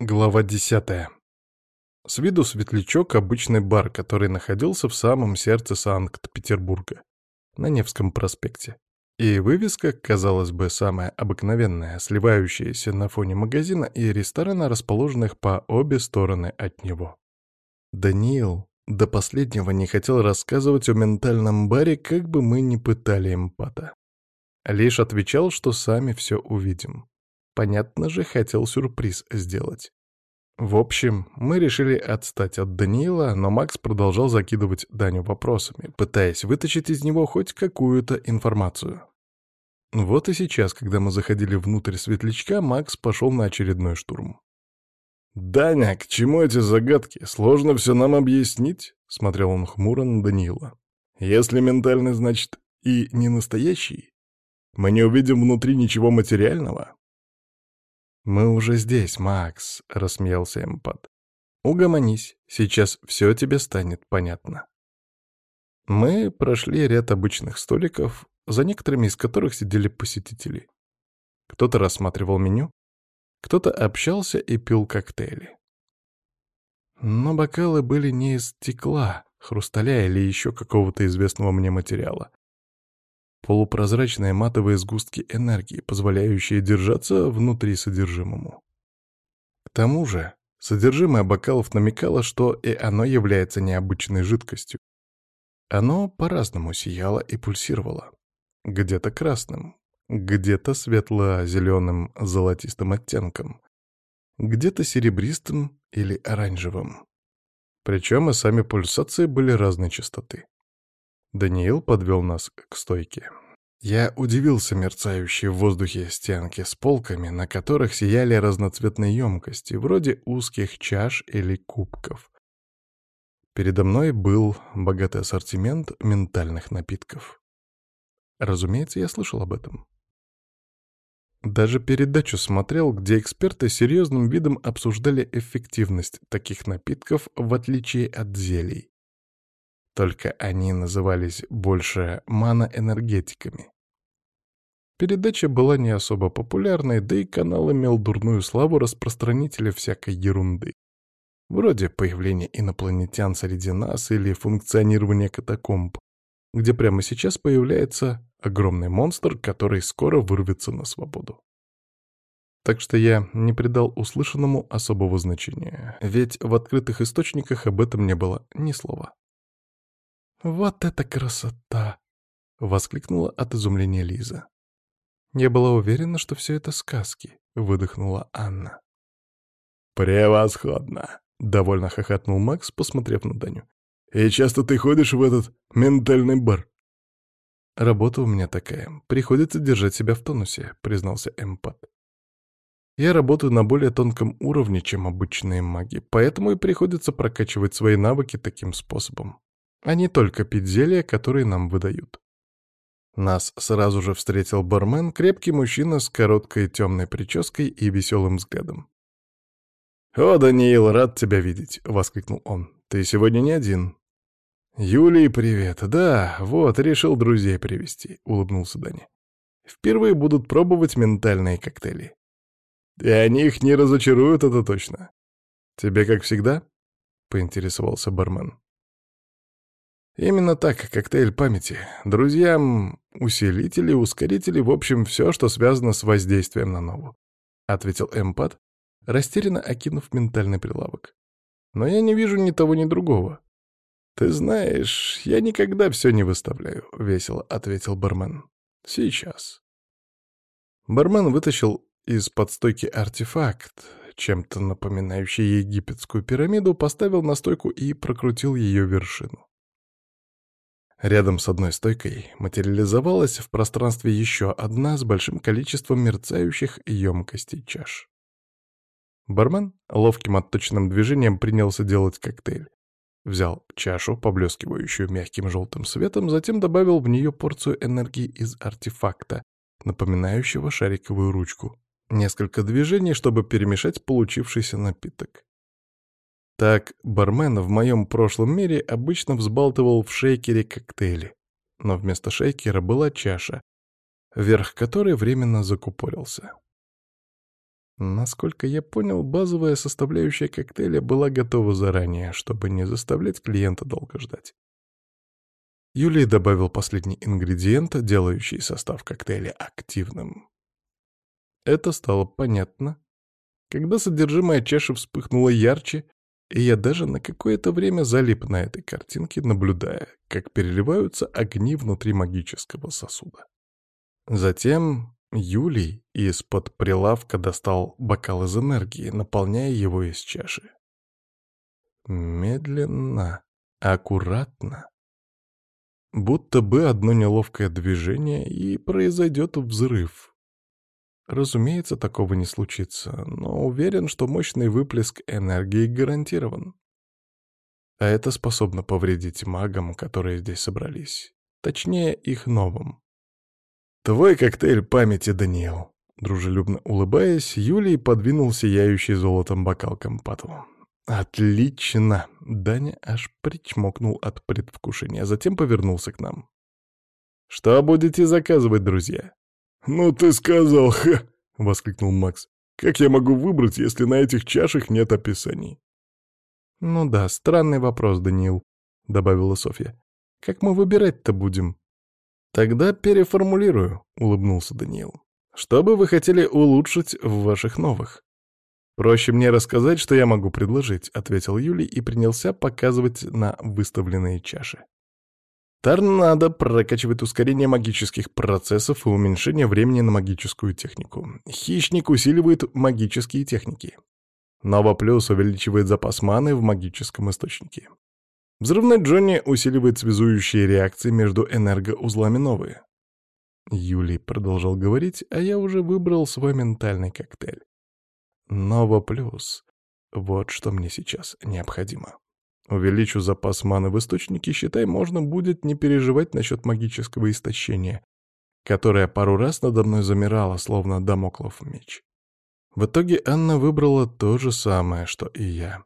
Глава 10. С виду светлячок — обычный бар, который находился в самом сердце Санкт-Петербурга, на Невском проспекте. И вывеска, казалось бы, самая обыкновенная, сливающаяся на фоне магазина и ресторана, расположенных по обе стороны от него. Даниил до последнего не хотел рассказывать о ментальном баре, как бы мы ни пытали эмпата. Лишь отвечал, что сами все увидим. Понятно же, хотел сюрприз сделать. В общем, мы решили отстать от Даниила, но Макс продолжал закидывать Даню вопросами, пытаясь вытащить из него хоть какую-то информацию. Вот и сейчас, когда мы заходили внутрь светлячка, Макс пошел на очередной штурм. «Даня, к чему эти загадки? Сложно все нам объяснить?» — смотрел он хмуро на Даниила. «Если ментальный, значит, и не настоящий? Мы не увидим внутри ничего материального?» «Мы уже здесь, Макс», — рассмеялся Эмпат. «Угомонись, сейчас все тебе станет понятно». Мы прошли ряд обычных столиков, за некоторыми из которых сидели посетители. Кто-то рассматривал меню, кто-то общался и пил коктейли. Но бокалы были не из стекла, хрусталя или еще какого-то известного мне материала полупрозрачные матовые сгустки энергии, позволяющие держаться внутри содержимому. К тому же, содержимое бокалов намекало, что и оно является необычной жидкостью. Оно по-разному сияло и пульсировало. Где-то красным, где-то светло-зеленым золотистым оттенком, где-то серебристым или оранжевым. Причем и сами пульсации были разной частоты. Даниил подвел нас к стойке. Я удивился мерцающей в воздухе стенке с полками, на которых сияли разноцветные емкости, вроде узких чаш или кубков. Передо мной был богатый ассортимент ментальных напитков. Разумеется, я слышал об этом. Даже передачу смотрел, где эксперты серьезным видом обсуждали эффективность таких напитков в отличие от зелий только они назывались больше маноэнергетиками. Передача была не особо популярной, да и канал имел дурную славу распространителя всякой ерунды. Вроде появления инопланетян среди нас или функционирования катакомб, где прямо сейчас появляется огромный монстр, который скоро вырвется на свободу. Так что я не придал услышанному особого значения, ведь в открытых источниках об этом не было ни слова. «Вот это красота!» — воскликнула от изумления Лиза. «Я была уверена, что все это сказки», — выдохнула Анна. «Превосходно!» — довольно хохотнул Макс, посмотрев на Даню. «И часто ты ходишь в этот ментальный бар?» «Работа у меня такая. Приходится держать себя в тонусе», — признался эмпат. «Я работаю на более тонком уровне, чем обычные маги, поэтому и приходится прокачивать свои навыки таким способом» а не только пить зелья, которые нам выдают. Нас сразу же встретил бармен, крепкий мужчина с короткой темной прической и веселым взглядом. «О, Даниил, рад тебя видеть!» — воскликнул он. «Ты сегодня не один». «Юлий, привет! Да, вот, решил друзей привести, улыбнулся Дани. «Впервые будут пробовать ментальные коктейли». «И они их не разочаруют, это точно!» «Тебе как всегда?» — поинтересовался бармен. Именно так, коктейль памяти. Друзьям усилители, ускорители, в общем, все, что связано с воздействием на нову. Ответил эмпат, растерянно окинув ментальный прилавок. Но я не вижу ни того, ни другого. Ты знаешь, я никогда все не выставляю, весело ответил бармен. Сейчас. Бармен вытащил из-под стойки артефакт, чем-то напоминающий египетскую пирамиду, поставил на стойку и прокрутил ее вершину. Рядом с одной стойкой материализовалась в пространстве еще одна с большим количеством мерцающих емкостей чаш. Бармен ловким отточенным движением принялся делать коктейль. Взял чашу, поблескивающую мягким желтым светом, затем добавил в нее порцию энергии из артефакта, напоминающего шариковую ручку. Несколько движений, чтобы перемешать получившийся напиток. Так бармен в моем прошлом мире обычно взбалтывал в шейкере коктейли, но вместо шейкера была чаша, верх которой временно закупорился. Насколько я понял, базовая составляющая коктейля была готова заранее, чтобы не заставлять клиента долго ждать. Юлий добавил последний ингредиент, делающий состав коктейля активным. Это стало понятно, когда содержимое чаши вспыхнуло ярче, и я даже на какое-то время залип на этой картинке, наблюдая, как переливаются огни внутри магического сосуда. Затем Юлий из-под прилавка достал бокал из энергии, наполняя его из чаши. Медленно, аккуратно. Будто бы одно неловкое движение, и произойдет взрыв, Разумеется, такого не случится, но уверен, что мощный выплеск энергии гарантирован. А это способно повредить магам, которые здесь собрались. Точнее, их новым. «Твой коктейль памяти, Даниил!» Дружелюбно улыбаясь, Юлий подвинул сияющий золотом бокал компату. «Отлично!» — Даня аж причмокнул от предвкушения, затем повернулся к нам. «Что будете заказывать, друзья?» «Ну ты сказал, ха!» — воскликнул Макс. «Как я могу выбрать, если на этих чашах нет описаний?» «Ну да, странный вопрос, Даниил», — добавила Софья. «Как мы выбирать-то будем?» «Тогда переформулирую», — улыбнулся Даниил. «Что бы вы хотели улучшить в ваших новых?» «Проще мне рассказать, что я могу предложить», — ответил Юлий и принялся показывать на выставленные чаши. Торнадо прокачивает ускорение магических процессов и уменьшение времени на магическую технику. Хищник усиливает магические техники. Нова Плюс увеличивает запас маны в магическом источнике. Взрывной Джонни усиливает связующие реакции между энергоузлами новые. Юли продолжал говорить, а я уже выбрал свой ментальный коктейль. Нова Плюс. Вот что мне сейчас необходимо. Увеличу запас маны в источнике, считай, можно будет не переживать насчет магического истощения, которое пару раз надо мной замирало, словно дамоклов меч. В итоге Анна выбрала то же самое, что и я.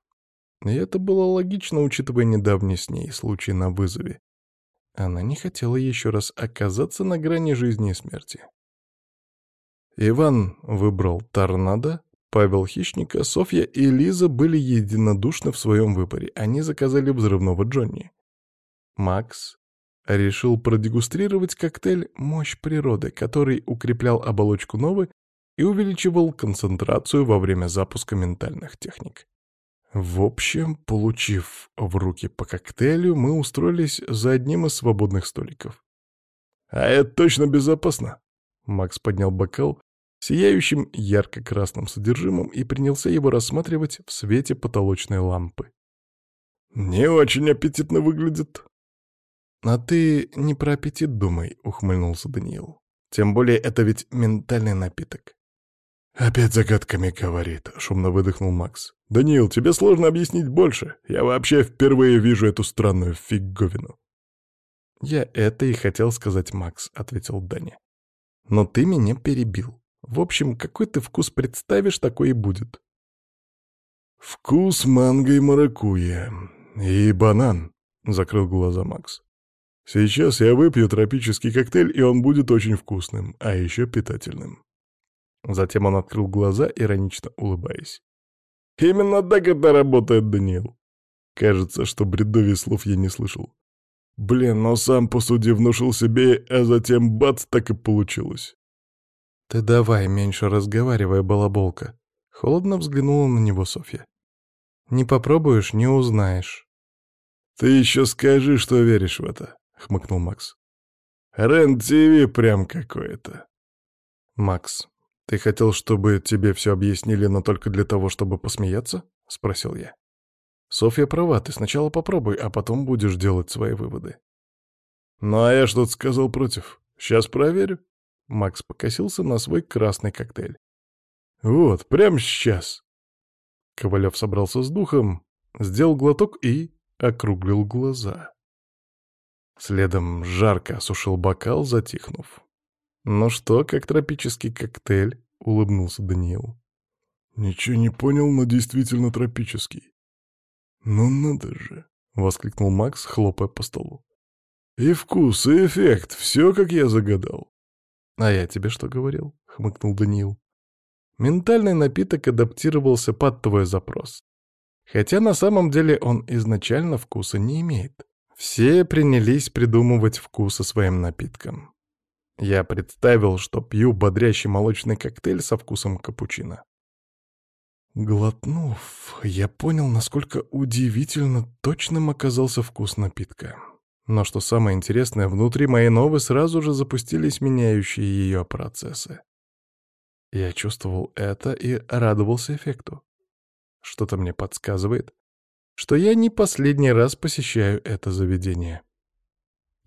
И это было логично, учитывая недавний с ней случай на вызове. Она не хотела еще раз оказаться на грани жизни и смерти. Иван выбрал торнадо, Павел Хищника, Софья и Лиза были единодушны в своем выборе. Они заказали взрывного Джонни. Макс решил продегустрировать коктейль «Мощь природы», который укреплял оболочку новы и увеличивал концентрацию во время запуска ментальных техник. В общем, получив в руки по коктейлю, мы устроились за одним из свободных столиков. «А это точно безопасно!» Макс поднял бокал, сияющим ярко-красным содержимым и принялся его рассматривать в свете потолочной лампы. «Не очень аппетитно выглядит». «А ты не про аппетит думай», — ухмыльнулся Даниил. «Тем более это ведь ментальный напиток». «Опять загадками говорит», — шумно выдохнул Макс. «Даниил, тебе сложно объяснить больше. Я вообще впервые вижу эту странную фиговину». «Я это и хотел сказать, Макс», — ответил Даня. «Но ты меня перебил». В общем, какой ты вкус представишь, такой и будет. «Вкус манго и маракуйя. И банан», — закрыл глаза Макс. «Сейчас я выпью тропический коктейль, и он будет очень вкусным, а еще питательным». Затем он открыл глаза, иронично улыбаясь. «Именно так это работает, Даниил!» Кажется, что бредовий слов я не слышал. Блин, но сам по суде внушил себе, а затем бац, так и получилось. «Ты давай меньше разговаривай, балаболка», — холодно взглянула на него Софья. «Не попробуешь — не узнаешь». «Ты еще скажи, что веришь в это», — хмыкнул Макс. «Рен-ТВ прям какое-то». «Макс, ты хотел, чтобы тебе все объяснили, но только для того, чтобы посмеяться?» — спросил я. «Софья права, ты сначала попробуй, а потом будешь делать свои выводы». «Ну а я что-то сказал против. Сейчас проверю», Макс покосился на свой красный коктейль. «Вот, прямо сейчас!» Ковалев собрался с духом, сделал глоток и округлил глаза. Следом жарко осушил бокал, затихнув. «Ну что, как тропический коктейль?» — улыбнулся Даниил. «Ничего не понял, но действительно тропический». «Ну надо же!» — воскликнул Макс, хлопая по столу. «И вкус, и эффект, все, как я загадал». «А я тебе что говорил?» — хмыкнул Даниил. «Ментальный напиток адаптировался под твой запрос. Хотя на самом деле он изначально вкуса не имеет. Все принялись придумывать вкусы своим напиткам. Я представил, что пью бодрящий молочный коктейль со вкусом капучино. Глотнув, я понял, насколько удивительно точным оказался вкус напитка. Но что самое интересное, внутри моей новы сразу же запустились меняющие ее процессы. Я чувствовал это и радовался эффекту. Что-то мне подсказывает, что я не последний раз посещаю это заведение.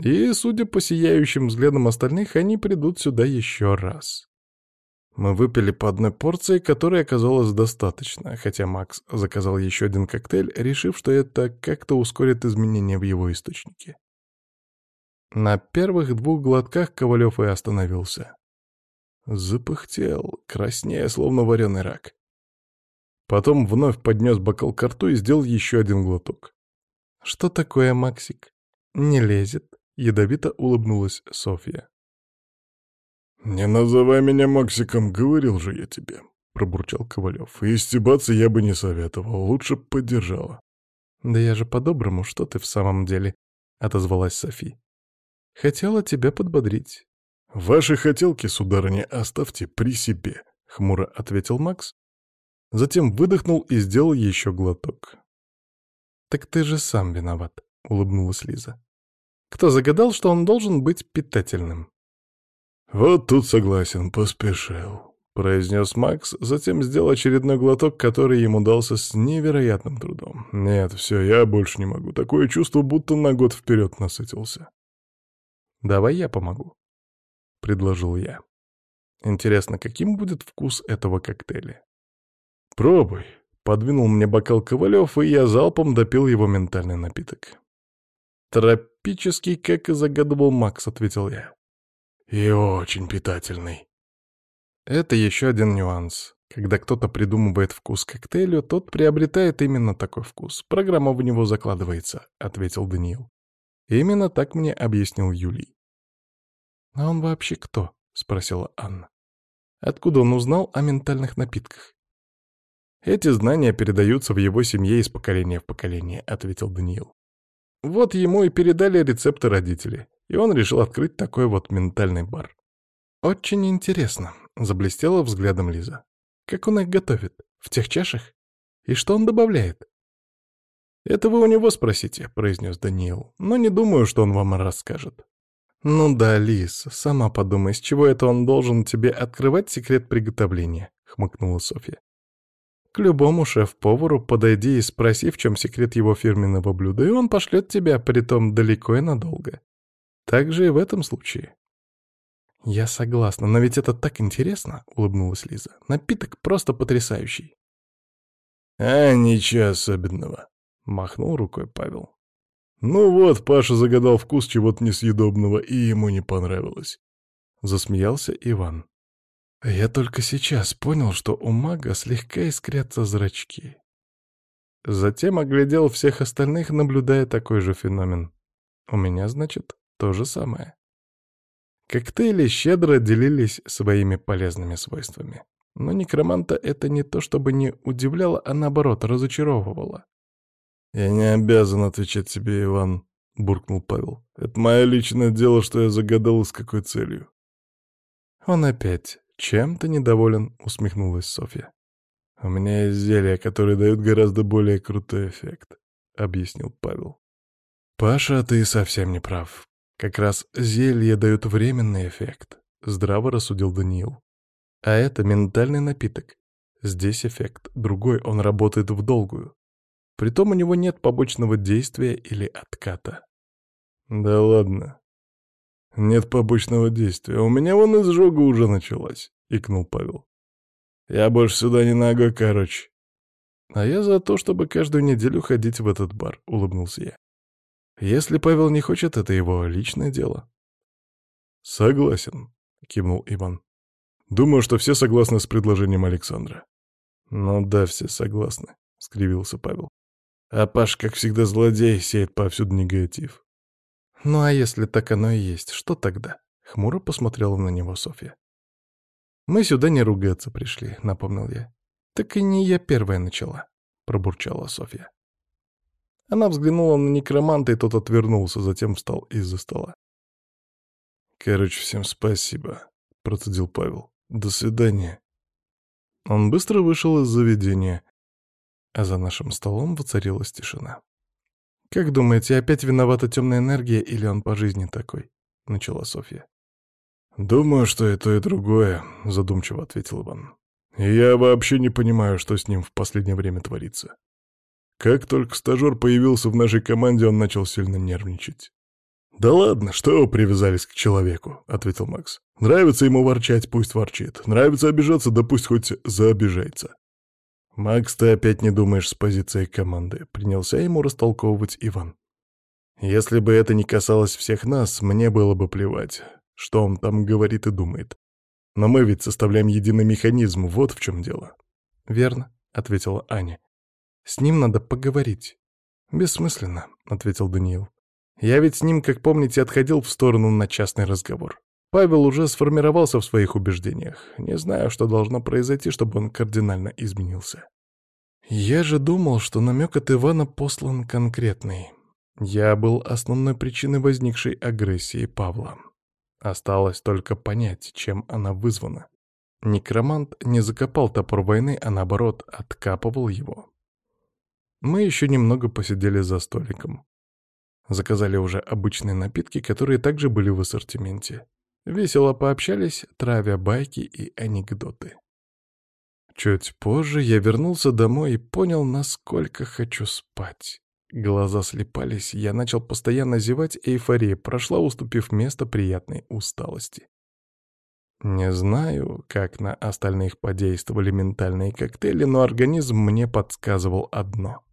И, судя по сияющим взглядам остальных, они придут сюда еще раз. Мы выпили по одной порции, которой оказалось достаточно, хотя Макс заказал еще один коктейль, решив, что это как-то ускорит изменения в его источнике. На первых двух глотках Ковалев и остановился. Запыхтел, краснея, словно вареный рак. Потом вновь поднес бокал к рту и сделал еще один глоток. «Что такое, Максик? Не лезет?» — ядовито улыбнулась Софья. «Не называй меня Максиком, говорил же я тебе», — пробурчал Ковалев. «И стебаться я бы не советовал, лучше поддержала». «Да я же по-доброму, что ты в самом деле», — отозвалась Софи. Хотела тебя подбодрить». «Ваши хотелки, сударыня, оставьте при себе», — хмуро ответил Макс. Затем выдохнул и сделал еще глоток. «Так ты же сам виноват», — улыбнулась Лиза. «Кто загадал, что он должен быть питательным?» «Вот тут согласен, поспешил», — произнес Макс, затем сделал очередной глоток, который ему дался с невероятным трудом. «Нет, все, я больше не могу. Такое чувство, будто на год вперед насытился». «Давай я помогу», — предложил я. «Интересно, каким будет вкус этого коктейля?» «Пробуй», — подвинул мне бокал Ковалев, и я залпом допил его ментальный напиток. «Тропический, как и загадывал Макс», — ответил я. «И очень питательный». Это еще один нюанс. Когда кто-то придумывает вкус коктейлю, тот приобретает именно такой вкус. Программа в него закладывается, — ответил Даниил. Именно так мне объяснил Юлий. «А он вообще кто?» — спросила Анна. «Откуда он узнал о ментальных напитках?» «Эти знания передаются в его семье из поколения в поколение», — ответил Даниил. «Вот ему и передали рецепты родители, и он решил открыть такой вот ментальный бар». «Очень интересно», — заблестела взглядом Лиза. «Как он их готовит? В тех чашах? И что он добавляет?» «Это вы у него спросите», — произнес Даниил. «Но не думаю, что он вам расскажет». «Ну да, Лис, сама подумай, с чего это он должен тебе открывать секрет приготовления?» — хмыкнула Софья. «К любому шеф-повару подойди и спроси, в чем секрет его фирменного блюда, и он пошлет тебя, притом далеко и надолго. Так же и в этом случае». «Я согласна, но ведь это так интересно», — улыбнулась Лиза. «Напиток просто потрясающий». «А ничего особенного», Махнул рукой Павел. «Ну вот, Паша загадал вкус чего-то несъедобного, и ему не понравилось», — засмеялся Иван. «Я только сейчас понял, что у мага слегка искрятся зрачки». Затем оглядел всех остальных, наблюдая такой же феномен. «У меня, значит, то же самое». Коктейли щедро делились своими полезными свойствами. Но некроманта это не то чтобы не удивляло, а наоборот разочаровывало. «Я не обязан отвечать тебе, Иван», — буркнул Павел. «Это мое личное дело, что я загадал и с какой целью». «Он опять чем-то недоволен», — усмехнулась Софья. «У меня есть зелья, которые дают гораздо более крутой эффект», — объяснил Павел. «Паша, ты совсем не прав. Как раз зелья дают временный эффект», — здраво рассудил Даниил. «А это ментальный напиток. Здесь эффект другой, он работает в долгую. Притом у него нет побочного действия или отката. Да ладно. Нет побочного действия. У меня вон изжога уже началась, икнул Павел. Я больше сюда не ногой, короче. А я за то, чтобы каждую неделю ходить в этот бар, улыбнулся я. Если Павел не хочет, это его личное дело. Согласен, кивнул Иван. Думаю, что все согласны с предложением Александра. Ну да, все согласны, скривился Павел. А Паш, как всегда, злодей, сеет повсюду негатив. «Ну а если так оно и есть, что тогда?» — хмуро посмотрела на него Софья. «Мы сюда не ругаться пришли», — напомнил я. «Так и не я первая начала», — пробурчала Софья. Она взглянула на некроманта, и тот отвернулся, затем встал из-за стола. «Короче, всем спасибо», — процедил Павел. «До свидания». Он быстро вышел из заведения а за нашим столом воцарилась тишина. «Как думаете, опять виновата темная энергия или он по жизни такой?» — начала Софья. «Думаю, что и то, и другое», — задумчиво ответил Иван. «Я вообще не понимаю, что с ним в последнее время творится. Как только стажер появился в нашей команде, он начал сильно нервничать». «Да ладно, что вы привязались к человеку?» — ответил Макс. «Нравится ему ворчать, пусть ворчит. Нравится обижаться, да пусть хоть заобижается. «Макс, ты опять не думаешь с позиции команды», — принялся ему растолковывать Иван. «Если бы это не касалось всех нас, мне было бы плевать, что он там говорит и думает. Но мы ведь составляем единый механизм, вот в чем дело». «Верно», — ответила Аня. «С ним надо поговорить». «Бессмысленно», — ответил Даниил. «Я ведь с ним, как помните, отходил в сторону на частный разговор». Павел уже сформировался в своих убеждениях. Не знаю, что должно произойти, чтобы он кардинально изменился. Я же думал, что намек от Ивана послан конкретный. Я был основной причиной возникшей агрессии Павла. Осталось только понять, чем она вызвана. Некромант не закопал топор войны, а наоборот, откапывал его. Мы еще немного посидели за столиком. Заказали уже обычные напитки, которые также были в ассортименте. Весело пообщались, травя байки и анекдоты. Чуть позже я вернулся домой и понял, насколько хочу спать. Глаза слепались, я начал постоянно зевать, эйфория прошла, уступив место приятной усталости. Не знаю, как на остальных подействовали ментальные коктейли, но организм мне подсказывал одно.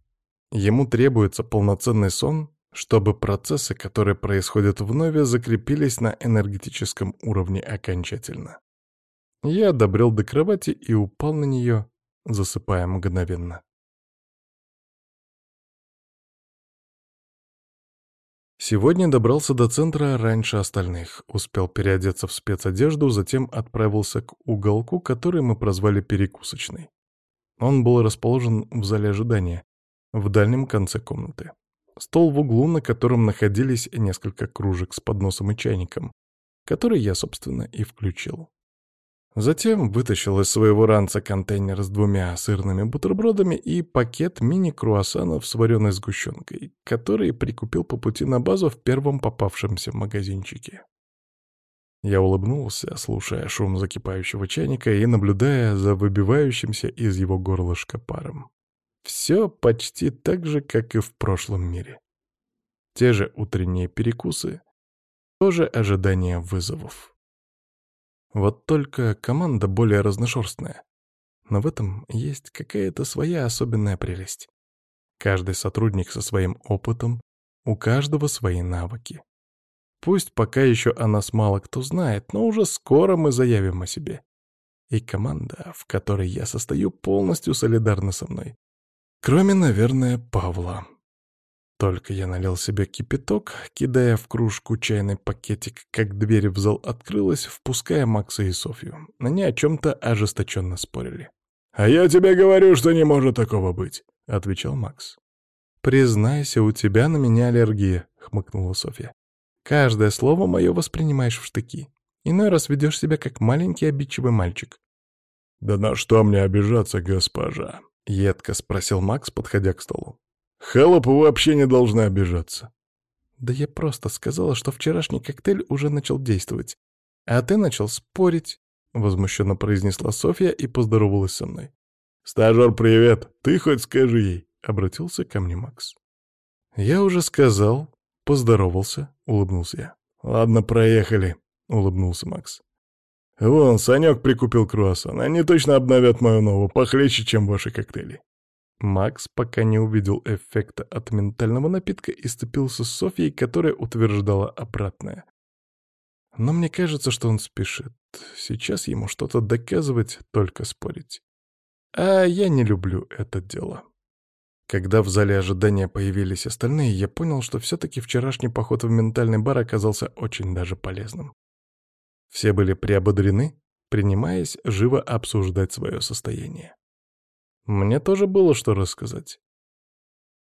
Ему требуется полноценный сон чтобы процессы, которые происходят в Нове, закрепились на энергетическом уровне окончательно. Я одобрел до кровати и упал на нее, засыпая мгновенно. Сегодня добрался до центра раньше остальных, успел переодеться в спецодежду, затем отправился к уголку, который мы прозвали перекусочный. Он был расположен в зале ожидания, в дальнем конце комнаты. Стол в углу, на котором находились несколько кружек с подносом и чайником, который я, собственно, и включил. Затем вытащил из своего ранца контейнер с двумя сырными бутербродами и пакет мини-круассанов с вареной сгущенкой, который прикупил по пути на базу в первом попавшемся магазинчике. Я улыбнулся, слушая шум закипающего чайника и наблюдая за выбивающимся из его горлышка паром. Все почти так же, как и в прошлом мире. Те же утренние перекусы, тоже ожидание вызовов. Вот только команда более разношерстная. Но в этом есть какая-то своя особенная прелесть. Каждый сотрудник со своим опытом, у каждого свои навыки. Пусть пока еще о нас мало кто знает, но уже скоро мы заявим о себе. И команда, в которой я состою, полностью солидарна со мной. Кроме, наверное, Павла. Только я налил себе кипяток, кидая в кружку чайный пакетик, как дверь в зал открылась, впуская Макса и Софью. Они о чем-то ожесточенно спорили. «А я тебе говорю, что не может такого быть», — отвечал Макс. «Признайся, у тебя на меня аллергия», — хмыкнула Софья. «Каждое слово мое воспринимаешь в штыки. Иной раз ведешь себя как маленький обидчивый мальчик». «Да на что мне обижаться, госпожа?» Едко спросил Макс, подходя к столу. Халапова вообще не должны обижаться. Да я просто сказала, что вчерашний коктейль уже начал действовать. А ты начал спорить, возмущенно произнесла Софья и поздоровалась со мной. Стажер, привет! Ты хоть скажи ей, обратился ко мне Макс. Я уже сказал, поздоровался, улыбнулся я. Ладно, проехали, улыбнулся Макс. Вон, Санек прикупил круассан. Они точно обновят мою нову, похлеще, чем ваши коктейли. Макс, пока не увидел эффекта от ментального напитка, и сцепился с Софьей, которая утверждала обратное. Но мне кажется, что он спешит. Сейчас ему что-то доказывать, только спорить. А я не люблю это дело. Когда в зале ожидания появились остальные, я понял, что все-таки вчерашний поход в ментальный бар оказался очень даже полезным. Все были приободрены, принимаясь живо обсуждать свое состояние. Мне тоже было что рассказать.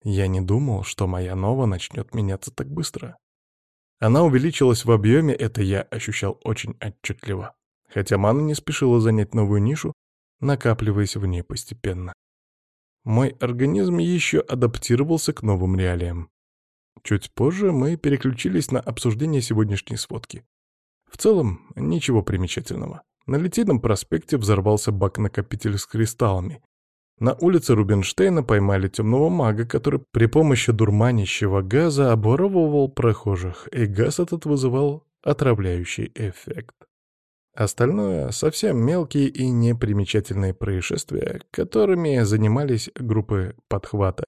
Я не думал, что моя нова начнет меняться так быстро. Она увеличилась в объеме, это я ощущал очень отчетливо, хотя мана не спешила занять новую нишу, накапливаясь в ней постепенно. Мой организм еще адаптировался к новым реалиям. Чуть позже мы переключились на обсуждение сегодняшней сводки. В целом, ничего примечательного. На Литийном проспекте взорвался бак-накопитель с кристаллами. На улице Рубинштейна поймали темного мага, который при помощи дурманящего газа обворовывал прохожих, и газ этот вызывал отравляющий эффект. Остальное — совсем мелкие и непримечательные происшествия, которыми занимались группы подхвата,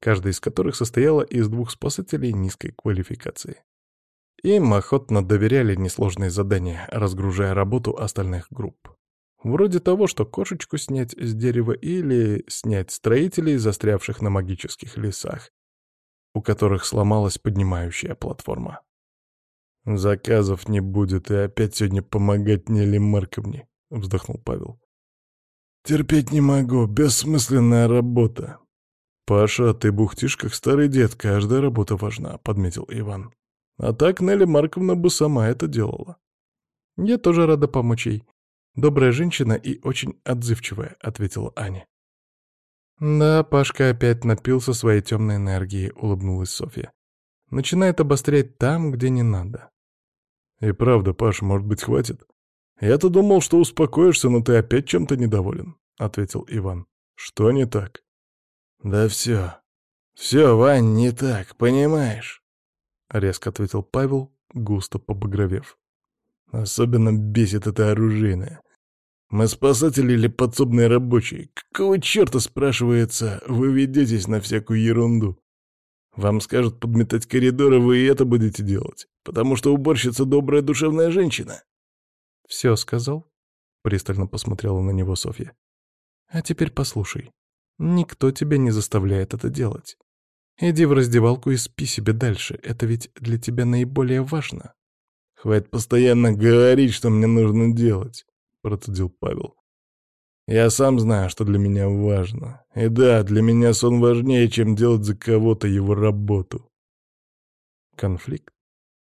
каждая из которых состояла из двух спасателей низкой квалификации. Им охотно доверяли несложные задания, разгружая работу остальных групп. Вроде того, что кошечку снять с дерева или снять строителей, застрявших на магических лесах, у которых сломалась поднимающая платформа. «Заказов не будет, и опять сегодня помогать Нелли Марковне», — вздохнул Павел. «Терпеть не могу, бессмысленная работа». «Паша, ты бухтишь, как старый дед, каждая работа важна», — подметил Иван. А так Нелли Марковна бы сама это делала. Я тоже рада помочь ей. Добрая женщина и очень отзывчивая, ответила Аня. Да, Пашка опять напился своей темной энергией, улыбнулась Софья. Начинает обострять там, где не надо. И правда, Паш, может быть, хватит? Я-то думал, что успокоишься, но ты опять чем-то недоволен, ответил Иван. Что не так? Да все. Все, Вань, не так, понимаешь? — резко ответил Павел, густо побагровев. «Особенно бесит это оружейное. Мы спасатели или подсобные рабочие? Какого черта, спрашивается, вы ведетесь на всякую ерунду? Вам скажут подметать коридоры, а вы и это будете делать, потому что уборщица — добрая душевная женщина». «Все сказал?» — пристально посмотрела на него Софья. «А теперь послушай. Никто тебя не заставляет это делать. Иди в раздевалку и спи себе дальше, это ведь для тебя наиболее важно. Хватит постоянно говорить, что мне нужно делать, процедил Павел. Я сам знаю, что для меня важно. И да, для меня сон важнее, чем делать за кого-то его работу. Конфликт,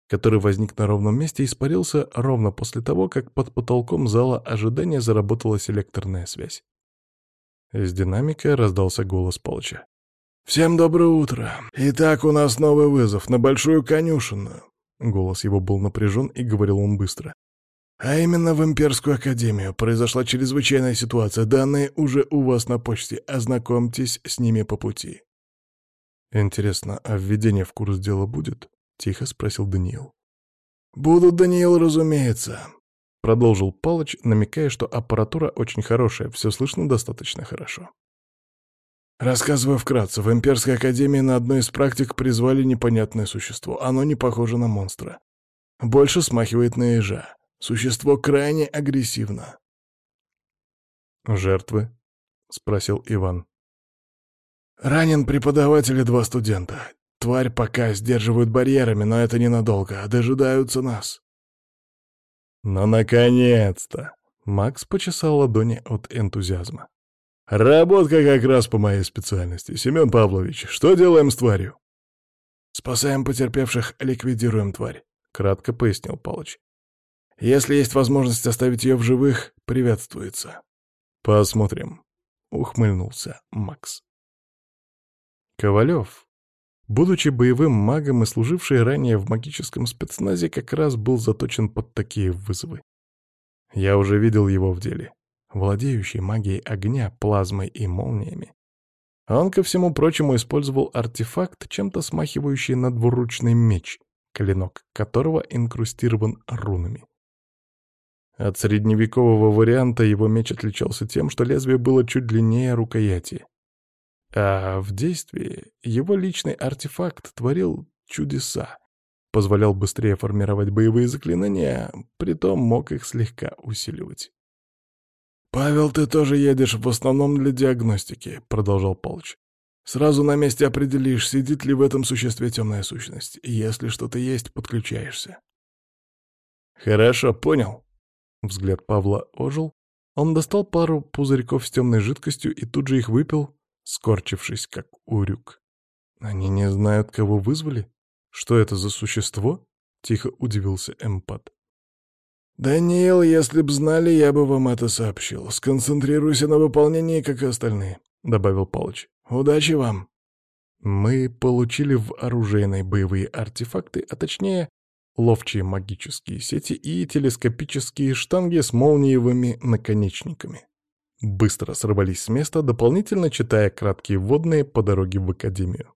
который возник на ровном месте, испарился ровно после того, как под потолком зала ожидания заработала селекторная связь. Из динамика раздался голос Палыча. «Всем доброе утро. Итак, у нас новый вызов на Большую конюшенную». Голос его был напряжен, и говорил он быстро. А именно в Имперскую Академию произошла чрезвычайная ситуация. Данные уже у вас на почте. Ознакомьтесь с ними по пути. Интересно, а введение в курс дела будет? Тихо спросил Даниил. Будут, Даниил, разумеется. Продолжил Палыч, намекая, что аппаратура очень хорошая, все слышно достаточно хорошо. Рассказывав вкратце, в Имперской Академии на одной из практик призвали непонятное существо. Оно не похоже на монстра. Больше смахивает на ежа. Существо крайне агрессивно. «Жертвы?» — спросил Иван. «Ранен преподаватель и два студента. Тварь пока сдерживают барьерами, но это ненадолго. Дожидаются нас». «Ну, наконец-то!» — Макс почесал ладони от энтузиазма. Работка как раз по моей специальности. Семен Павлович, что делаем с тварью? Спасаем потерпевших, ликвидируем тварь, кратко пояснил Палыч. Если есть возможность оставить ее в живых, приветствуется. Посмотрим, ухмыльнулся Макс. Ковалев, будучи боевым магом и служивший ранее в магическом спецназе, как раз был заточен под такие вызовы. Я уже видел его в деле владеющий магией огня, плазмой и молниями. Он, ко всему прочему, использовал артефакт, чем-то смахивающий на двуручный меч, клинок которого инкрустирован рунами. От средневекового варианта его меч отличался тем, что лезвие было чуть длиннее рукояти. А в действии его личный артефакт творил чудеса, позволял быстрее формировать боевые заклинания, притом мог их слегка усиливать. «Павел, ты тоже едешь в основном для диагностики», — продолжал Полч. «Сразу на месте определишь, сидит ли в этом существе темная сущность. Если что-то есть, подключаешься». «Хорошо, понял». Взгляд Павла ожил. Он достал пару пузырьков с темной жидкостью и тут же их выпил, скорчившись, как урюк. «Они не знают, кого вызвали? Что это за существо?» — тихо удивился Эмпат. «Даниил, если б знали, я бы вам это сообщил. Сконцентрируйся на выполнении, как и остальные», — добавил Палыч. «Удачи вам!» Мы получили в оружейной боевые артефакты, а точнее, ловчие магические сети и телескопические штанги с молниевыми наконечниками. Быстро сорвались с места, дополнительно читая краткие вводные по дороге в Академию.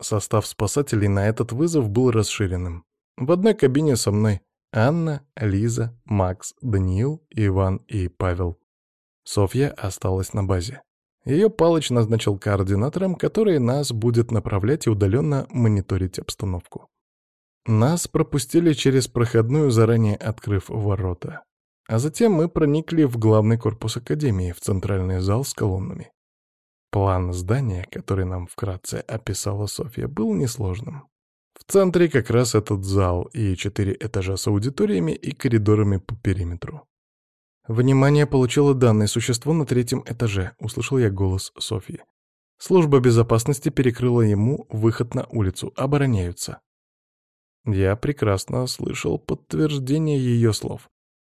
Состав спасателей на этот вызов был расширенным. В одной кабине со мной Анна, Лиза, Макс, Даниил, Иван и Павел. Софья осталась на базе. Ее Палыч назначил координатором, который нас будет направлять и удаленно мониторить обстановку. Нас пропустили через проходную, заранее открыв ворота. А затем мы проникли в главный корпус Академии, в центральный зал с колоннами. План здания, который нам вкратце описала Софья, был несложным. В центре как раз этот зал и четыре этажа с аудиториями и коридорами по периметру. «Внимание получило данное существо на третьем этаже», — услышал я голос Софьи. Служба безопасности перекрыла ему выход на улицу. Обороняются. Я прекрасно слышал подтверждение ее слов.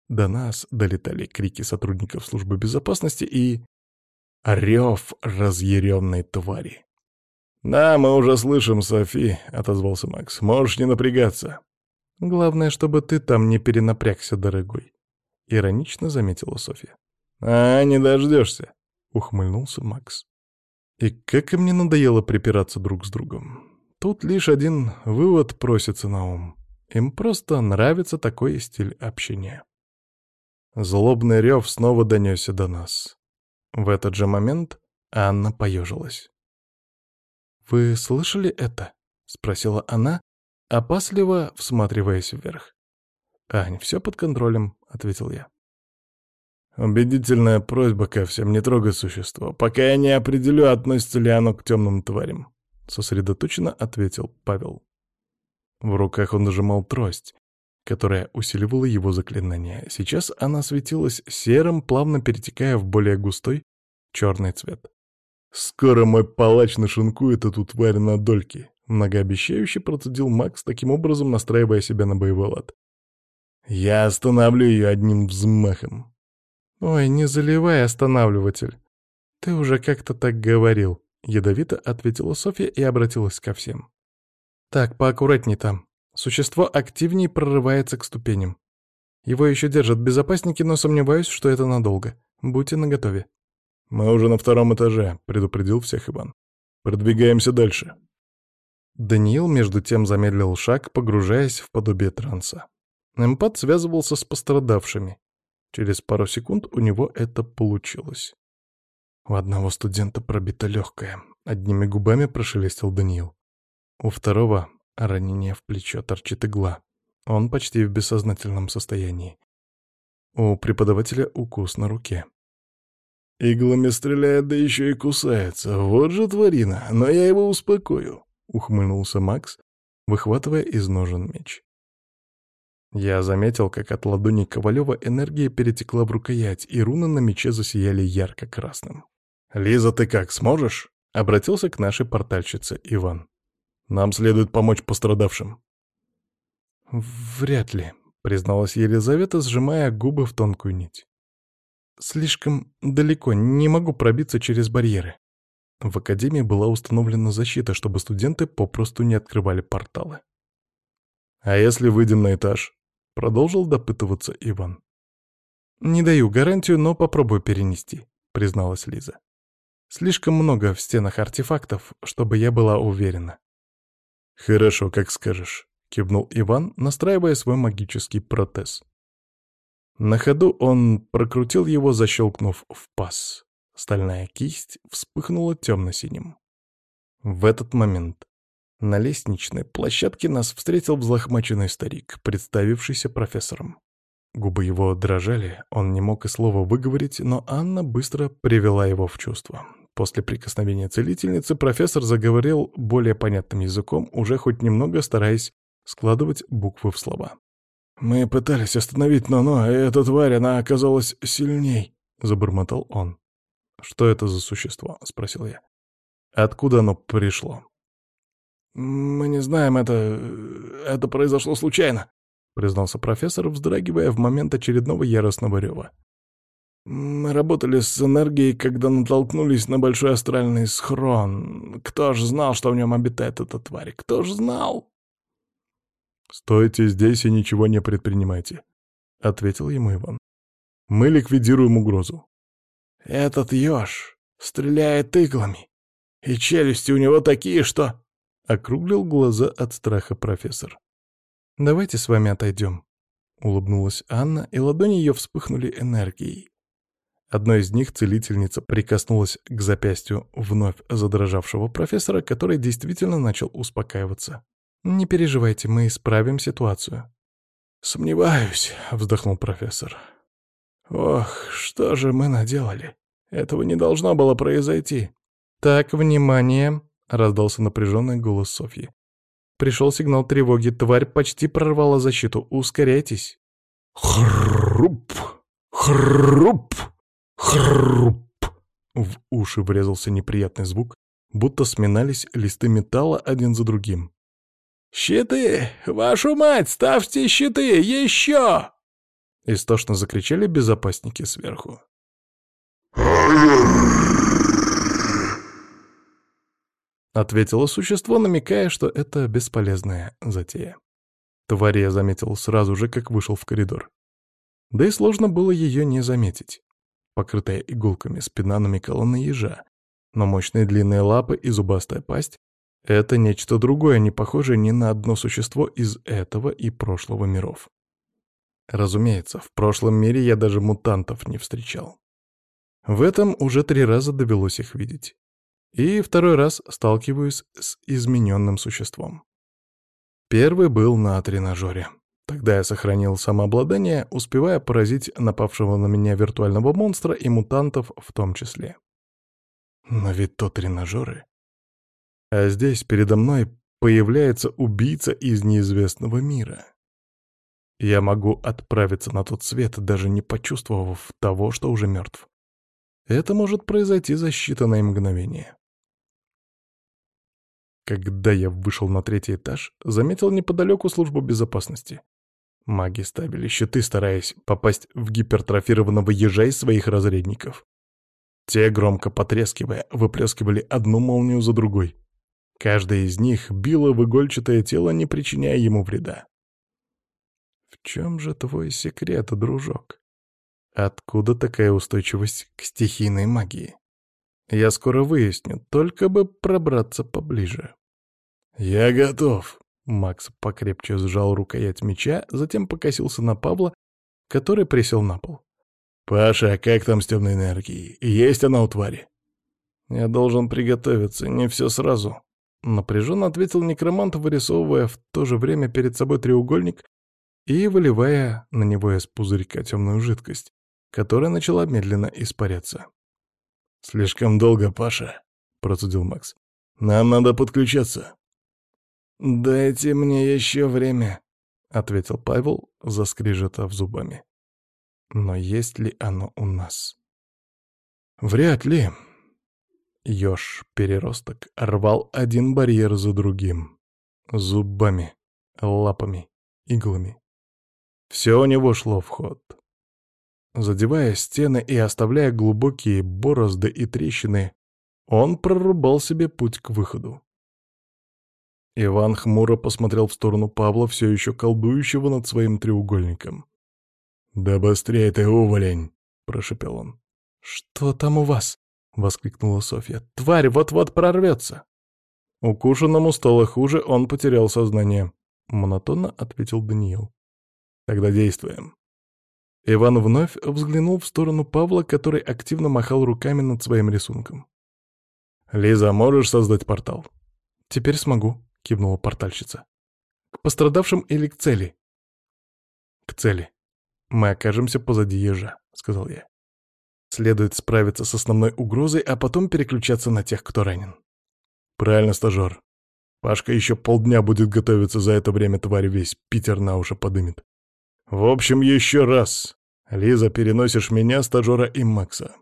До нас долетали крики сотрудников службы безопасности и... Рев разъяренной твари. «Да, мы уже слышим, Софи», — отозвался Макс. «Можешь не напрягаться». «Главное, чтобы ты там не перенапрягся, дорогой», — иронично заметила Софья. «А, не дождешься», — ухмыльнулся Макс. И как им не надоело припираться друг с другом. Тут лишь один вывод просится на ум. Им просто нравится такой стиль общения. Злобный рев снова донесся до нас. В этот же момент Анна поежилась. «Вы слышали это?» — спросила она, опасливо всматриваясь вверх. «Ань, все под контролем», — ответил я. Убедительная просьба ко всем не трогай существо, пока я не определю, относится ли оно к темным тварям. Сосредоточенно ответил Павел. В руках он нажимал трость, которая усиливала его заклинание. Сейчас она светилась серым, плавно перетекая в более густой черный цвет. Скоро мой палач нашинкует эту тварь на дольки. Многообещающе процедил Макс, таким образом настраивая себя на боевой лад. Я остановлю ее одним взмахом. Ой, не заливай, останавливатель. Ты уже как-то так говорил. Ядовито ответила Софья и обратилась ко всем. Так, поаккуратней там. Существо активнее прорывается к ступеням. Его еще держат безопасники, но сомневаюсь, что это надолго. Будьте наготове. «Мы уже на втором этаже», — предупредил всех Иван. «Продвигаемся дальше». Даниил между тем замедлил шаг, погружаясь в подобие транса. Эмпат связывался с пострадавшими. Через пару секунд у него это получилось. У одного студента пробито легкое. Одними губами прошелестил Даниил. У второго ранение в плечо, торчит игла. Он почти в бессознательном состоянии. У преподавателя укус на руке. Иглами стреляет, да еще и кусается. Вот же тварина, но я его успокою», — ухмыльнулся Макс, выхватывая из ножен меч. Я заметил, как от ладони Ковалева энергия перетекла в рукоять, и руны на мече засияли ярко-красным. «Лиза, ты как, сможешь?» — обратился к нашей портальщице Иван. «Нам следует помочь пострадавшим». «Вряд ли», — призналась Елизавета, сжимая губы в тонкую нить слишком далеко, не могу пробиться через барьеры. В Академии была установлена защита, чтобы студенты попросту не открывали порталы. «А если выйдем на этаж?» — продолжил допытываться Иван. «Не даю гарантию, но попробую перенести», — призналась Лиза. «Слишком много в стенах артефактов, чтобы я была уверена». «Хорошо, как скажешь», — кивнул Иван, настраивая свой магический протез. На ходу он прокрутил его, защелкнув в паз. Стальная кисть вспыхнула темно-синим. В этот момент на лестничной площадке нас встретил взлохмаченный старик, представившийся профессором. Губы его дрожали, он не мог и слова выговорить, но Анна быстро привела его в чувство. После прикосновения целительницы профессор заговорил более понятным языком, уже хоть немного стараясь складывать буквы в слова. «Мы пытались остановить Ноно, и эта тварь, она оказалась сильней», — забормотал он. «Что это за существо?» — спросил я. «Откуда оно пришло?» «Мы не знаем, это... это произошло случайно», — признался профессор, вздрагивая в момент очередного яростного рева. «Мы работали с энергией, когда натолкнулись на большой астральный схрон. Кто ж знал, что в нем обитает эта тварь? Кто ж знал?» «Стойте здесь и ничего не предпринимайте», — ответил ему Иван. «Мы ликвидируем угрозу». «Этот еж стреляет иглами, и челюсти у него такие, что...» — округлил глаза от страха профессор. «Давайте с вами отойдем», — улыбнулась Анна, и ладони ее вспыхнули энергией. Одной из них целительница прикоснулась к запястью вновь задрожавшего профессора, который действительно начал успокаиваться. Не переживайте, мы исправим ситуацию». «Сомневаюсь», — вздохнул профессор. «Ох, что же мы наделали? Этого не должно было произойти». «Так, внимание!» — раздался напряженный голос Софьи. Пришел сигнал тревоги, тварь почти прорвала защиту. «Ускоряйтесь!» «Хрруп! Хруп, хруп, хруп! В уши врезался неприятный звук, будто сминались листы металла один за другим. «Щиты! Вашу мать, ставьте щиты! Еще!» Истошно закричали безопасники сверху. Ответило существо, намекая, что это бесполезная затея. Тварь я заметил сразу же, как вышел в коридор. Да и сложно было ее не заметить. Покрытая иголками спина намекала на ежа, но мощные длинные лапы и зубастая пасть это нечто другое, не похожее ни на одно существо из этого и прошлого миров. Разумеется, в прошлом мире я даже мутантов не встречал. В этом уже три раза довелось их видеть. И второй раз сталкиваюсь с измененным существом. Первый был на тренажере. Тогда я сохранил самообладание, успевая поразить напавшего на меня виртуального монстра и мутантов в том числе. Но ведь то тренажеры а здесь передо мной появляется убийца из неизвестного мира. Я могу отправиться на тот свет, даже не почувствовав того, что уже мертв. Это может произойти за считанные мгновения. Когда я вышел на третий этаж, заметил неподалеку службу безопасности. Маги ставили щиты, стараясь попасть в гипертрофированного ежа из своих разрядников. Те, громко потрескивая, выплескивали одну молнию за другой. Каждая из них била в игольчатое тело, не причиняя ему вреда. «В чем же твой секрет, дружок? Откуда такая устойчивость к стихийной магии? Я скоро выясню, только бы пробраться поближе». «Я готов!» Макс покрепче сжал рукоять меча, затем покосился на Павла, который присел на пол. «Паша, как там с темной энергией? Есть она у твари?» «Я должен приготовиться, не все сразу», Напряженно ответил некромант, вырисовывая в то же время перед собой треугольник и выливая на него из пузырька темную жидкость, которая начала медленно испаряться. «Слишком долго, Паша», — процедил Макс. «Нам надо подключаться». «Дайте мне еще время», — ответил Павел, заскрежетав зубами. «Но есть ли оно у нас?» «Вряд ли», Ёж переросток рвал один барьер за другим. Зубами, лапами, иглами. Все у него шло в ход. Задевая стены и оставляя глубокие борозды и трещины, он прорубал себе путь к выходу. Иван хмуро посмотрел в сторону Павла, все еще колдующего над своим треугольником. «Да быстрее ты, уволень!» — прошепел он. «Что там у вас?» — воскликнула Софья. «Тварь вот-вот прорвется!» «Укушенному стало хуже, он потерял сознание», — монотонно ответил Даниил. «Тогда действуем». Иван вновь взглянул в сторону Павла, который активно махал руками над своим рисунком. «Лиза, можешь создать портал?» «Теперь смогу», — кивнула портальщица. «К пострадавшим или к цели?» «К цели. Мы окажемся позади ежа», — сказал я. Следует справиться с основной угрозой, а потом переключаться на тех, кто ранен. Правильно, стажер. Пашка еще полдня будет готовиться, за это время тварь весь Питер на уши подымет. В общем, еще раз. Лиза, переносишь меня, стажера и Макса.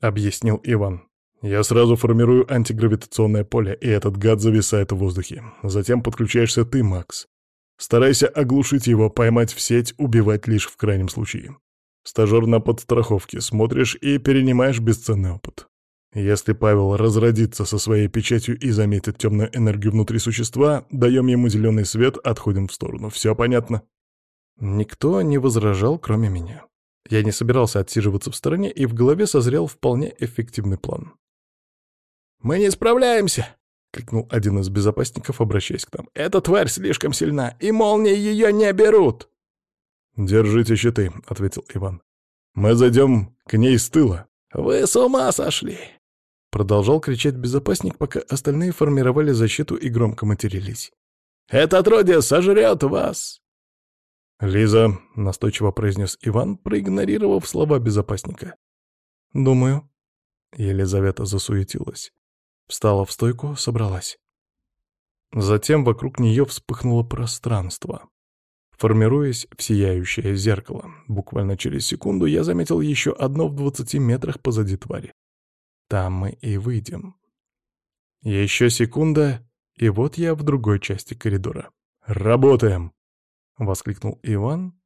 Объяснил Иван. Я сразу формирую антигравитационное поле, и этот гад зависает в воздухе. Затем подключаешься ты, Макс. Старайся оглушить его, поймать в сеть, убивать лишь в крайнем случае. Стажер на подстраховке, смотришь и перенимаешь бесценный опыт. Если Павел разродится со своей печатью и заметит темную энергию внутри существа, даем ему зеленый свет, отходим в сторону. Все понятно. Никто не возражал, кроме меня. Я не собирался отсиживаться в стороне, и в голове созрел вполне эффективный план. «Мы не справляемся!» — крикнул один из безопасников, обращаясь к нам. «Эта тварь слишком сильна, и молнии ее не берут!» «Держите щиты», — ответил Иван. «Мы зайдем к ней с тыла». «Вы с ума сошли!» Продолжал кричать безопасник, пока остальные формировали защиту и громко матерились. «Это отродье сожрет вас!» «Лиза», — настойчиво произнес Иван, проигнорировав слова безопасника. «Думаю». Елизавета засуетилась. Встала в стойку, собралась. Затем вокруг нее вспыхнуло пространство формируясь в сияющее зеркало. Буквально через секунду я заметил еще одно в двадцати метрах позади твари. Там мы и выйдем. Еще секунда, и вот я в другой части коридора. «Работаем!» — воскликнул Иван,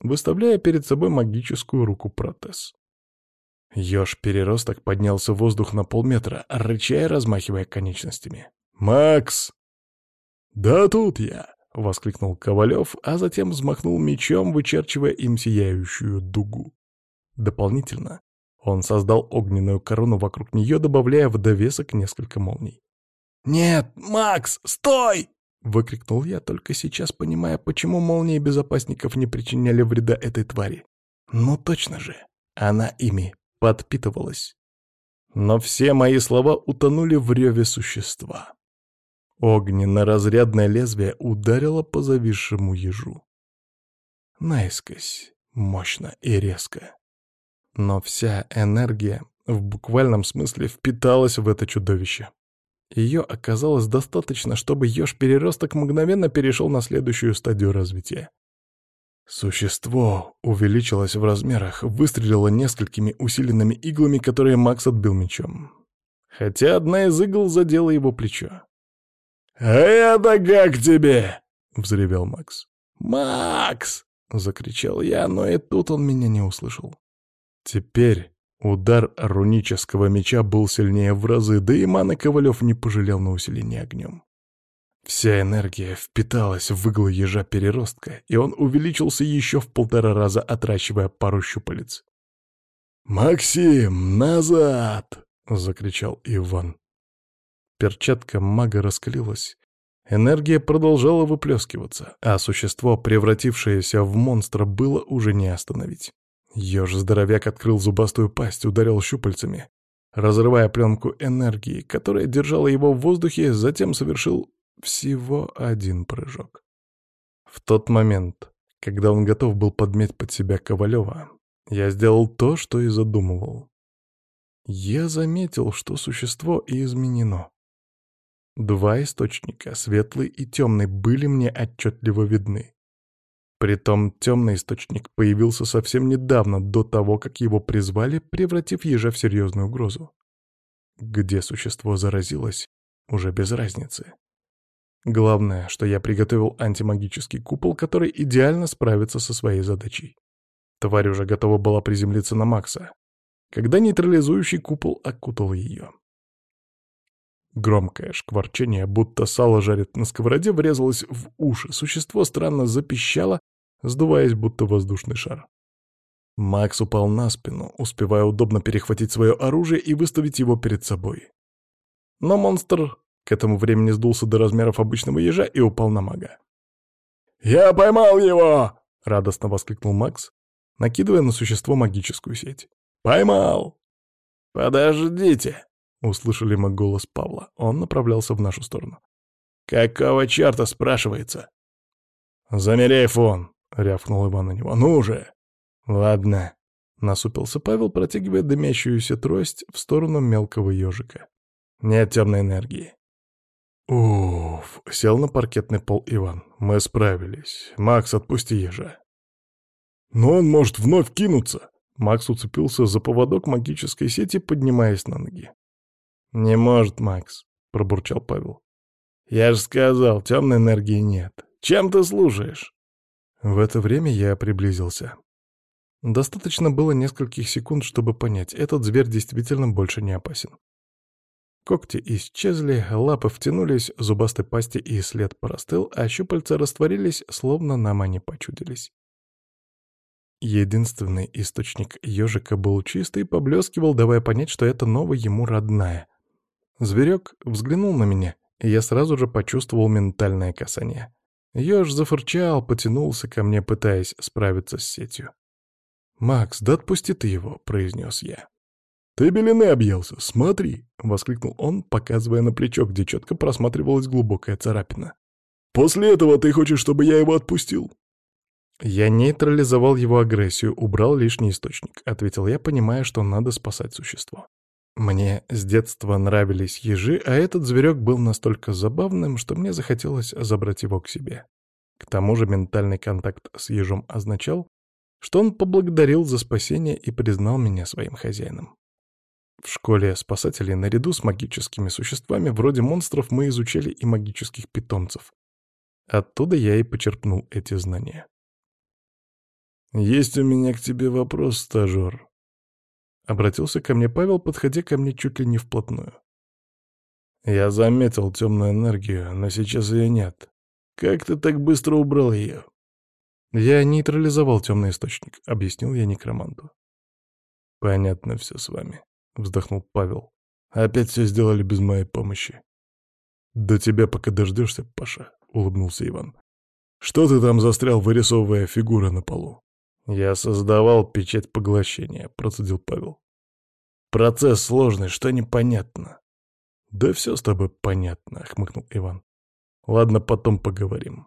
выставляя перед собой магическую руку протез. Ёж-переросток поднялся в воздух на полметра, рычая, размахивая конечностями. «Макс!» «Да тут я!» — воскликнул Ковалев, а затем взмахнул мечом, вычерчивая им сияющую дугу. Дополнительно он создал огненную корону вокруг нее, добавляя в довесок несколько молний. «Нет, Макс, стой!» — выкрикнул я, только сейчас понимая, почему молнии безопасников не причиняли вреда этой твари. «Ну точно же, она ими подпитывалась». Но все мои слова утонули в реве существа. Огненно-разрядное лезвие ударило по зависшему ежу. Наискось, мощно и резко. Но вся энергия в буквальном смысле впиталась в это чудовище. Ее оказалось достаточно, чтобы еж-переросток мгновенно перешел на следующую стадию развития. Существо увеличилось в размерах, выстрелило несколькими усиленными иглами, которые Макс отбил мечом. Хотя одна из игл задела его плечо это а как тебе?» — взревел Макс. «Макс!» — закричал я, но и тут он меня не услышал. Теперь удар рунического меча был сильнее в разы, да и маны Ковалев не пожалел на усиление огнем. Вся энергия впиталась в иглы ежа переростка, и он увеличился еще в полтора раза, отращивая пару щупалец. «Максим, назад!» — закричал Иван. Перчатка мага раскалилась. Энергия продолжала выплескиваться, а существо, превратившееся в монстра, было уже не остановить. Ёж-здоровяк открыл зубастую пасть, ударил щупальцами, разрывая пленку энергии, которая держала его в воздухе, затем совершил всего один прыжок. В тот момент, когда он готов был подметь под себя Ковалева, я сделал то, что и задумывал. Я заметил, что существо изменено. Два источника, светлый и темный, были мне отчетливо видны. Притом темный источник появился совсем недавно, до того, как его призвали, превратив ежа в серьезную угрозу. Где существо заразилось, уже без разницы. Главное, что я приготовил антимагический купол, который идеально справится со своей задачей. Тварь уже готова была приземлиться на Макса, когда нейтрализующий купол окутал ее. Громкое шкварчение, будто сало жарит на сковороде, врезалось в уши. Существо странно запищало, сдуваясь, будто воздушный шар. Макс упал на спину, успевая удобно перехватить свое оружие и выставить его перед собой. Но монстр к этому времени сдулся до размеров обычного ежа и упал на мага. «Я поймал его!» — радостно воскликнул Макс, накидывая на существо магическую сеть. «Поймал!» «Подождите!» Услышали мы голос Павла. Он направлялся в нашу сторону. «Какого черта?» — спрашивается. «Замеряй фон!» — рявкнул Иван на него. «Ну же!» «Ладно», — насупился Павел, протягивая дымящуюся трость в сторону мелкого ежика. «Нет темной энергии». «Уф!» — сел на паркетный пол Иван. «Мы справились. Макс, отпусти ежа». «Но он может вновь кинуться!» Макс уцепился за поводок магической сети, поднимаясь на ноги. «Не может, Макс», — пробурчал Павел. «Я же сказал, темной энергии нет. Чем ты служишь?» В это время я приблизился. Достаточно было нескольких секунд, чтобы понять, этот зверь действительно больше не опасен. Когти исчезли, лапы втянулись, зубастой пасти и след простыл, а щупальца растворились, словно нам они почудились. Единственный источник ежика был чистый поблескивал, давая понять, что это новая ему родная. Зверек взглянул на меня, и я сразу же почувствовал ментальное касание. Ёж зафырчал, потянулся ко мне, пытаясь справиться с сетью. «Макс, да отпусти ты его», — произнес я. «Ты белины объелся, смотри!» — воскликнул он, показывая на плечо, где четко просматривалась глубокая царапина. «После этого ты хочешь, чтобы я его отпустил?» «Я нейтрализовал его агрессию, убрал лишний источник», — ответил я, понимая, что надо спасать существо. Мне с детства нравились ежи, а этот зверек был настолько забавным, что мне захотелось забрать его к себе. К тому же ментальный контакт с ежом означал, что он поблагодарил за спасение и признал меня своим хозяином. В школе спасателей наряду с магическими существами вроде монстров мы изучали и магических питомцев. Оттуда я и почерпнул эти знания. «Есть у меня к тебе вопрос, стажер», Обратился ко мне Павел, подходя ко мне чуть ли не вплотную. Я заметил темную энергию, но сейчас ее нет. Как ты так быстро убрал ее? Я нейтрализовал темный источник, объяснил я некроманту. Понятно все с вами, вздохнул Павел. Опять все сделали без моей помощи. До тебя пока дождешься, Паша, улыбнулся Иван. Что ты там застрял, вырисовывая фигуры на полу? «Я создавал печать поглощения», — процедил Павел. «Процесс сложный, что непонятно». «Да все с тобой понятно», — хмыкнул Иван. «Ладно, потом поговорим».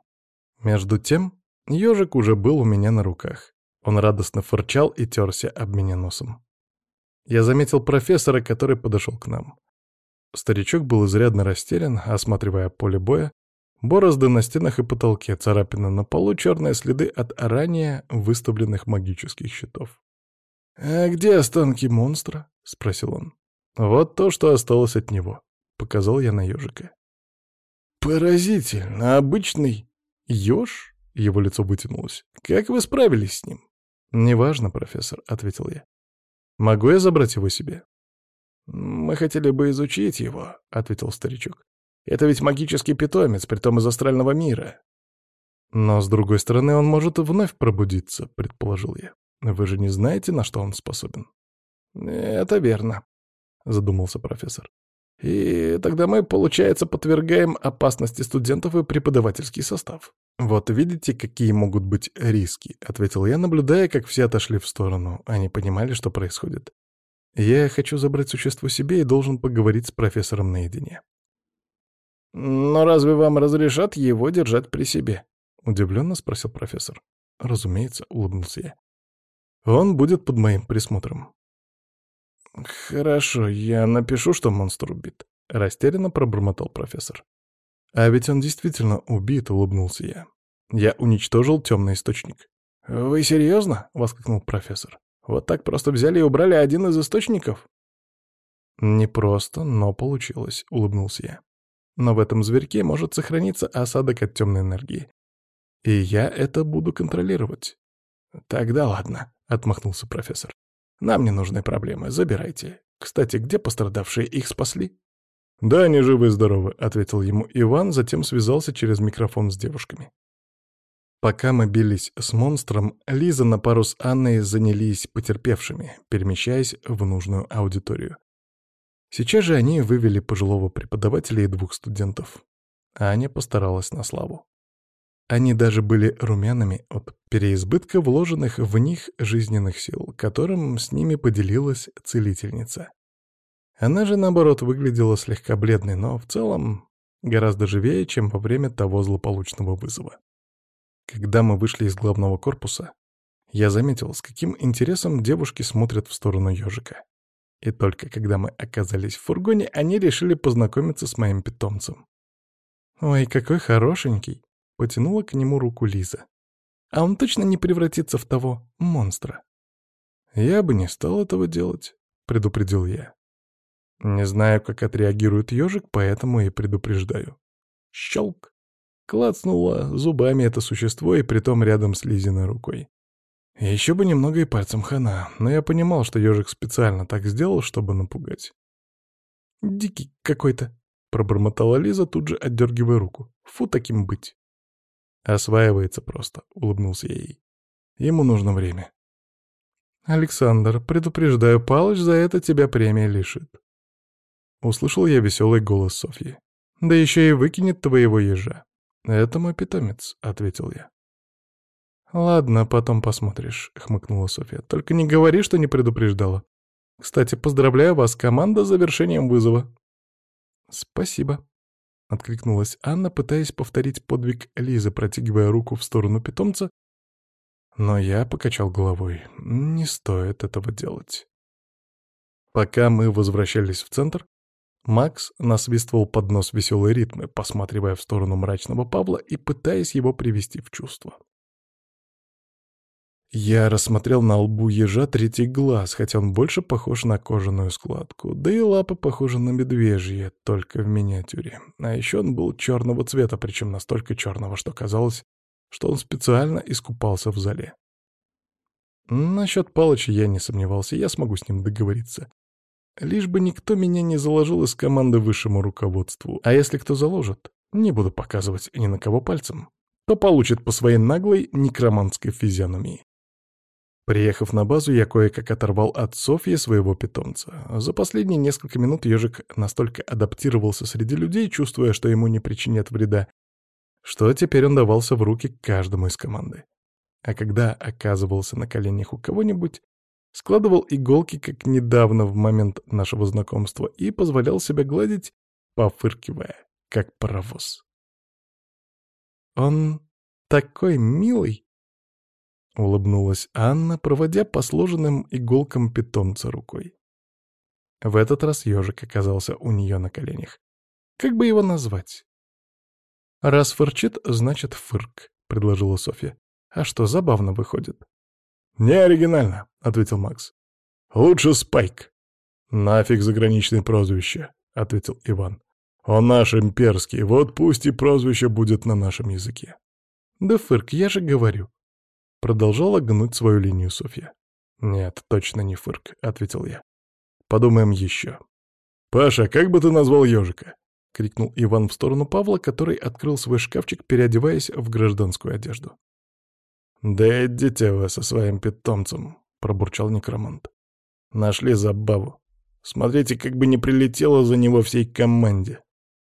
Между тем, ежик уже был у меня на руках. Он радостно фырчал и терся об меня носом. Я заметил профессора, который подошел к нам. Старичок был изрядно растерян, осматривая поле боя, Борозды на стенах и потолке, царапины на полу, черные следы от ранее выставленных магических щитов. «А где останки монстра?» — спросил он. «Вот то, что осталось от него», — показал я на ежика. «Поразительно, обычный еж?» — его лицо вытянулось. «Как вы справились с ним?» «Неважно, профессор», — ответил я. «Могу я забрать его себе?» «Мы хотели бы изучить его», — ответил старичок. Это ведь магический питомец, притом из астрального мира. Но, с другой стороны, он может вновь пробудиться, предположил я. Вы же не знаете, на что он способен? Это верно, задумался профессор. И тогда мы, получается, подвергаем опасности студентов и преподавательский состав. «Вот видите, какие могут быть риски», — ответил я, наблюдая, как все отошли в сторону. Они понимали, что происходит. «Я хочу забрать существо себе и должен поговорить с профессором наедине». Но разве вам разрешат его держать при себе? Удивленно спросил профессор. Разумеется, улыбнулся я. Он будет под моим присмотром. Хорошо, я напишу, что монстр убит. Растерянно пробормотал профессор. А ведь он действительно убит, улыбнулся я. Я уничтожил темный источник. Вы серьезно? воскликнул профессор. Вот так просто взяли и убрали один из источников? Не просто, но получилось, улыбнулся я. Но в этом зверьке может сохраниться осадок от темной энергии. И я это буду контролировать. Тогда ладно, отмахнулся профессор. Нам не нужны проблемы, забирайте. Кстати, где пострадавшие их спасли? Да, они живы и здоровы, ответил ему Иван, затем связался через микрофон с девушками. Пока мы бились с монстром, Лиза на пару с Анной занялись потерпевшими, перемещаясь в нужную аудиторию. Сейчас же они вывели пожилого преподавателя и двух студентов. А Аня постаралась на славу. Они даже были румяными от переизбытка вложенных в них жизненных сил, которым с ними поделилась целительница. Она же, наоборот, выглядела слегка бледной, но в целом гораздо живее, чем во время того злополучного вызова. Когда мы вышли из главного корпуса, я заметил, с каким интересом девушки смотрят в сторону ежика. И только когда мы оказались в фургоне, они решили познакомиться с моим питомцем. «Ой, какой хорошенький!» — потянула к нему руку Лиза. «А он точно не превратится в того монстра?» «Я бы не стал этого делать», — предупредил я. Не знаю, как отреагирует ежик, поэтому и предупреждаю. Щелк! Клацнуло зубами это существо, и притом рядом с Лизиной рукой. Еще бы немного и пальцем хана, но я понимал, что ежик специально так сделал, чтобы напугать. «Дикий какой-то», — пробормотала Лиза, тут же отдергивая руку. «Фу таким быть». «Осваивается просто», — улыбнулся ей. «Ему нужно время». «Александр, предупреждаю, Палыч за это тебя премия лишит». Услышал я веселый голос Софьи. «Да еще и выкинет твоего ежа». «Это мой питомец», — ответил я. «Ладно, потом посмотришь», — хмыкнула София. «Только не говори, что не предупреждала. Кстати, поздравляю вас, команда, с завершением вызова». «Спасибо», — откликнулась Анна, пытаясь повторить подвиг Лизы, протягивая руку в сторону питомца, но я покачал головой. Не стоит этого делать. Пока мы возвращались в центр, Макс насвистывал под нос веселые ритмы, посматривая в сторону мрачного Павла и пытаясь его привести в чувство. Я рассмотрел на лбу ежа третий глаз, хотя он больше похож на кожаную складку, да и лапы похожи на медвежье, только в миниатюре. А еще он был черного цвета, причем настолько черного, что казалось, что он специально искупался в зале. Насчет Палыча я не сомневался, я смогу с ним договориться. Лишь бы никто меня не заложил из команды высшему руководству, а если кто заложит, не буду показывать ни на кого пальцем, то получит по своей наглой некроманской физиономии. Приехав на базу, я кое-как оторвал от Софьи своего питомца. За последние несколько минут ежик настолько адаптировался среди людей, чувствуя, что ему не причинят вреда, что теперь он давался в руки каждому из команды. А когда оказывался на коленях у кого-нибудь, складывал иголки, как недавно в момент нашего знакомства, и позволял себя гладить, пофыркивая, как паровоз. «Он такой милый!» — улыбнулась Анна, проводя по сложенным иголкам питомца рукой. В этот раз ежик оказался у нее на коленях. Как бы его назвать? «Раз фырчит, значит фырк», — предложила Софья. «А что, забавно выходит?» «Не оригинально», — ответил Макс. «Лучше Спайк». «Нафиг заграничное прозвище», — ответил Иван. «Он наш имперский, вот пусть и прозвище будет на нашем языке». «Да фырк, я же говорю», Продолжала гнуть свою линию Софья. «Нет, точно не фырк», — ответил я. «Подумаем еще». «Паша, как бы ты назвал ежика?» — крикнул Иван в сторону Павла, который открыл свой шкафчик, переодеваясь в гражданскую одежду. «Да идите вы со своим питомцем», — пробурчал некромант. «Нашли забаву. Смотрите, как бы не прилетело за него всей команде».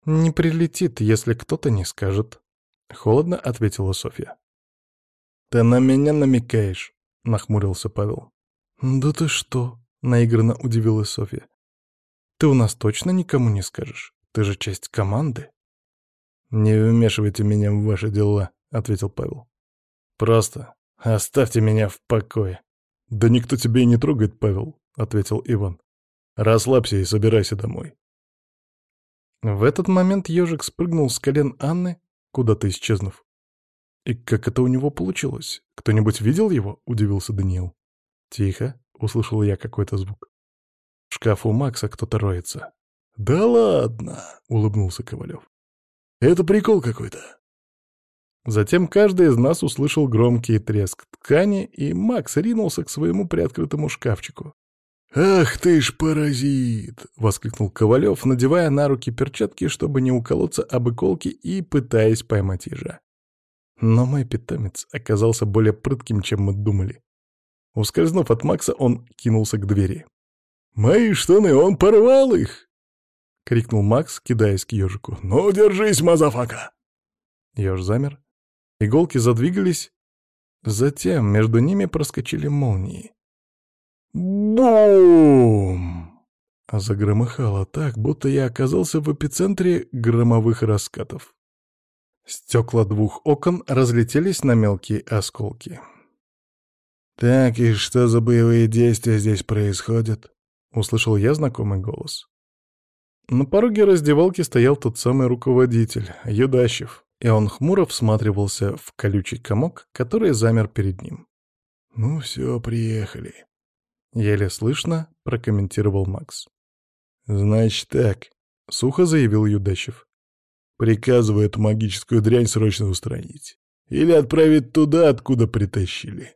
«Не прилетит, если кто-то не скажет», — холодно ответила Софья. «Ты на меня намекаешь?» — нахмурился Павел. «Да ты что?» — наигранно удивилась Софья. «Ты у нас точно никому не скажешь? Ты же часть команды?» «Не вмешивайте меня в ваши дела», — ответил Павел. «Просто оставьте меня в покое». «Да никто тебя и не трогает, Павел», — ответил Иван. «Расслабься и собирайся домой». В этот момент ежик спрыгнул с колен Анны, куда-то исчезнув. «И как это у него получилось? Кто-нибудь видел его?» — удивился Даниил. «Тихо!» — услышал я какой-то звук. «В шкафу Макса кто-то роется». «Да ладно!» — улыбнулся Ковалев. «Это прикол какой-то!» Затем каждый из нас услышал громкий треск ткани, и Макс ринулся к своему приоткрытому шкафчику. «Ах ты ж паразит!» — воскликнул Ковалев, надевая на руки перчатки, чтобы не уколоться об иголки и пытаясь поймать ежа. Но мой питомец оказался более прытким, чем мы думали. Ускользнув от Макса, он кинулся к двери. «Мои штаны, он порвал их!» — крикнул Макс, кидаясь к ежику. «Ну, держись, motherfucker!» Еж замер. Иголки задвигались. Затем между ними проскочили молнии. «Бум!» Загромыхало так, будто я оказался в эпицентре громовых раскатов. Стекла двух окон разлетелись на мелкие осколки. «Так, и что за боевые действия здесь происходят?» — услышал я знакомый голос. На пороге раздевалки стоял тот самый руководитель, Юдащев, и он хмуро всматривался в колючий комок, который замер перед ним. «Ну все, приехали», — еле слышно прокомментировал Макс. «Значит так», — сухо заявил Юдащев приказывая эту магическую дрянь срочно устранить. Или отправить туда, откуда притащили.